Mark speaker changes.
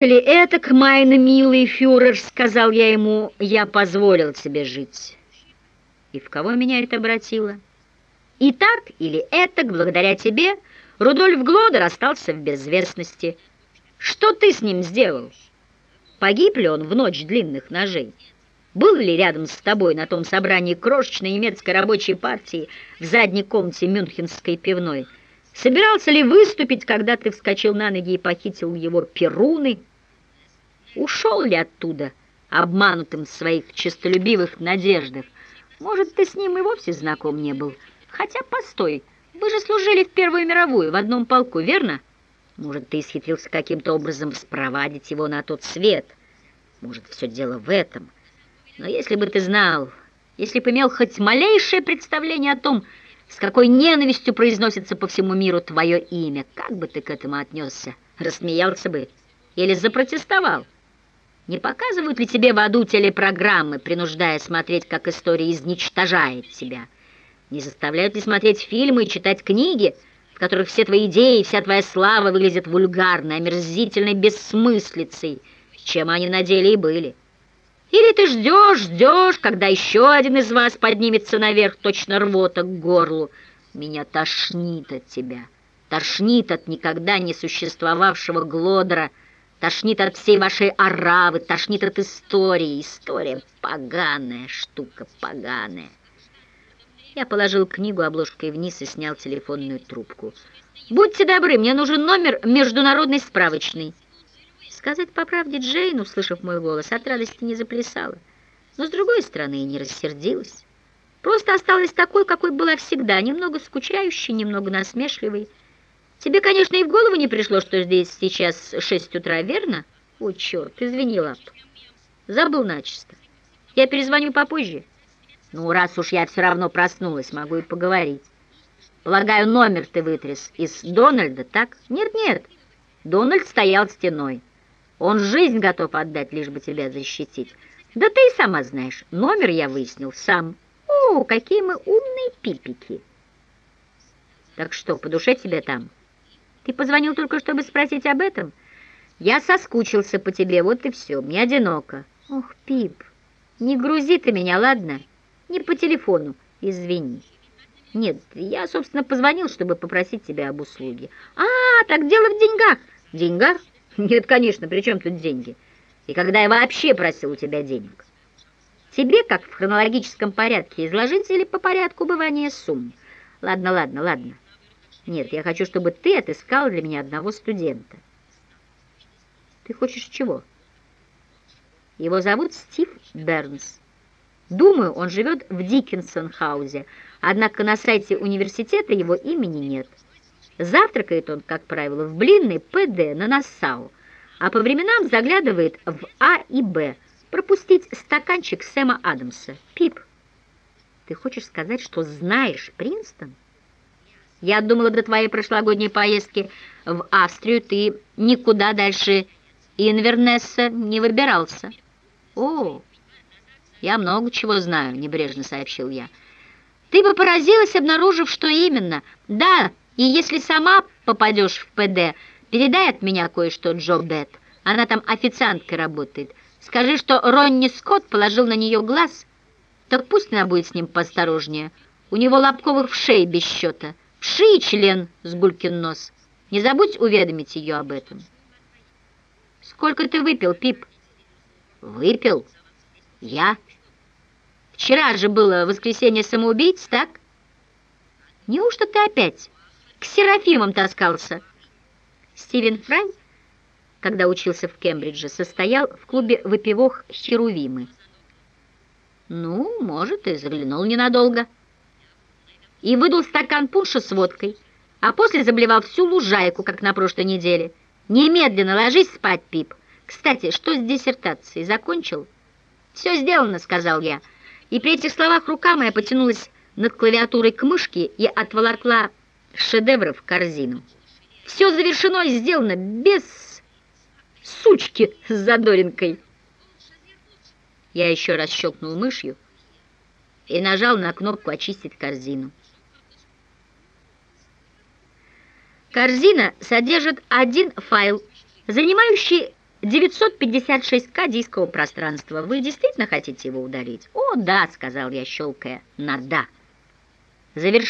Speaker 1: Или это, к майна, милый фюрер, сказал я ему, я позволил тебе жить. И в кого меня это обратило? И так или это, благодаря тебе, Рудольф Глодер остался в безвестности. Что ты с ним сделал? Погиб ли он в ночь длинных ножей? Был ли рядом с тобой на том собрании крошечной немецкой рабочей партии в задней комнате Мюнхенской пивной? Собирался ли выступить, когда ты вскочил на ноги и похитил его перуны? Ушел ли оттуда, обманутым в своих честолюбивых надеждах? Может, ты с ним и вовсе знаком не был? Хотя, постой, вы же служили в Первую мировую в одном полку, верно? Может, ты исхитрился каким-то образом спровадить его на тот свет? Может, все дело в этом? Но если бы ты знал, если бы имел хоть малейшее представление о том, с какой ненавистью произносится по всему миру твое имя, как бы ты к этому отнесся? Рассмеялся бы или запротестовал? Не показывают ли тебе в аду телепрограммы, принуждая смотреть, как история изничтожает тебя? Не заставляют ли смотреть фильмы и читать книги, в которых все твои идеи, вся твоя слава выглядят вульгарной, омерзительной бессмыслицей, чем они на деле и были? Или ты ждешь, ждешь, когда еще один из вас поднимется наверх, точно рвота к горлу. Меня тошнит от тебя, тошнит от никогда не существовавшего Глодера, тошнит от всей вашей оравы, тошнит от истории. История поганая штука, поганая. Я положил книгу обложкой вниз и снял телефонную трубку. «Будьте добры, мне нужен номер международной справочной». Сказать по правде, Джейн, услышав мой голос, от радости не заплясала, но, с другой стороны, и не рассердилась. Просто осталась такой, какой была всегда, немного скучающей, немного насмешливой. Тебе, конечно, и в голову не пришло, что здесь сейчас шесть утра, верно? О, черт, извини, Лап. Забыл начисто. Я перезвоню попозже. Ну, раз уж я все равно проснулась, могу и поговорить. Полагаю, номер ты вытряс из Дональда, так? Нет-нет, Дональд стоял стеной. Он жизнь готов отдать, лишь бы тебя защитить. Да ты и сама знаешь, номер я выяснил сам. О, какие мы умные пипики. Так что, по душе тебе там? Ты позвонил только, чтобы спросить об этом? Я соскучился по тебе, вот и все, мне одиноко. Ох, Пип, не грузи ты меня, ладно? Не по телефону, извини. Нет, я, собственно, позвонил, чтобы попросить тебя об услуге. А, так дело в деньгах. В деньгах? Нет, конечно, при чем тут деньги? И когда я вообще просил у тебя денег? Тебе, как в хронологическом порядке, изложить или по порядку бывания сумм? Ладно, ладно, ладно. Нет, я хочу, чтобы ты отыскал для меня одного студента. Ты хочешь чего? Его зовут Стив Бернс. Думаю, он живет в Диккенсон-хаузе, однако на сайте университета его имени нет. Завтракает он, как правило, в блинной ПД на Нассау, а по временам заглядывает в А и Б, пропустить стаканчик Сэма Адамса. Пип, ты хочешь сказать, что знаешь Принстон? Я думала, до твоей прошлогодней поездки в Австрию ты никуда дальше Инвернесса не выбирался. О, я много чего знаю, небрежно сообщил я. Ты бы поразилась, обнаружив, что именно. Да, и если сама попадешь в ПД, передай от меня кое-что Джо Бет. Она там официанткой работает. Скажи, что Ронни Скотт положил на нее глаз. Так пусть она будет с ним поосторожнее. У него лобковых вшей без счета. Вши и член с гулькин нос. Не забудь уведомить ее об этом. Сколько ты выпил, Пип? Выпил? Я? Вчера же было воскресенье самоубийц, так? Неужто ты опять к Серафимам таскался. Стивен Фрай, когда учился в Кембридже, состоял в клубе выпивох «Херувимы». Ну, может, и заглянул ненадолго. И выдал стакан пунша с водкой, а после заблевал всю лужайку, как на прошлой неделе. Немедленно ложись спать, Пип. Кстати, что с диссертацией? Закончил? Все сделано, сказал я. И при этих словах рука моя потянулась над клавиатурой к мышке и отволокла шедевров в корзину. Все завершено и сделано без сучки с задоринкой. Я еще раз щелкнул мышью и нажал на кнопку «Очистить корзину». Корзина содержит один файл, занимающий 956 кадийского пространства. Вы действительно хотите его удалить? О, да, сказал я, щелкая на «да». Завершив